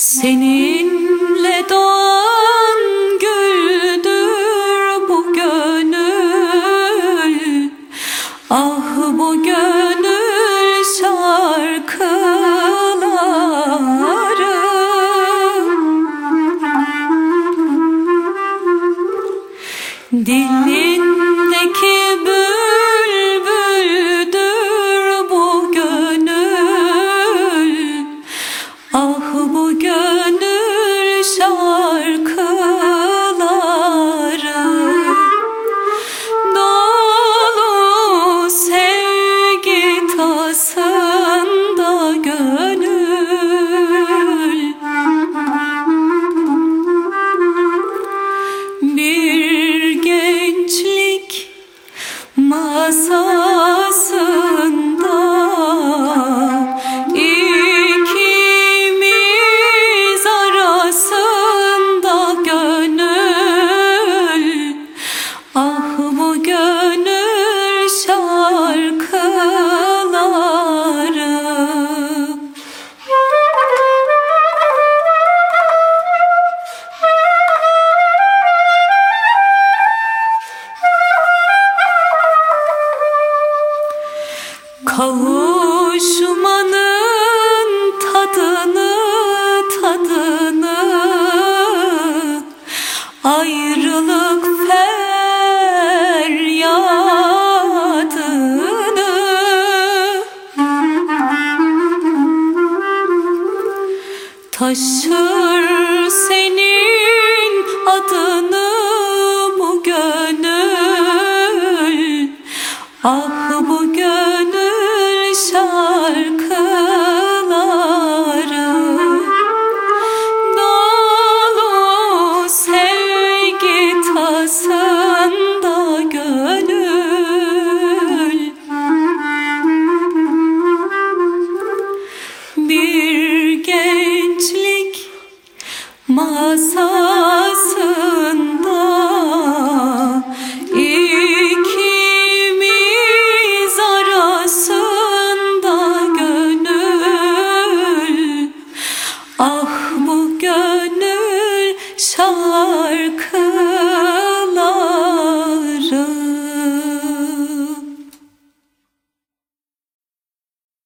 Seninle doğan güldür bu gönül. Ah bu gönül şarkıları. Dilim masasında Ayrılık feryadını Taşır senin adını bu gönül. Ah masasında ikimiz arasında gönül. Ah bu gönül şarkıları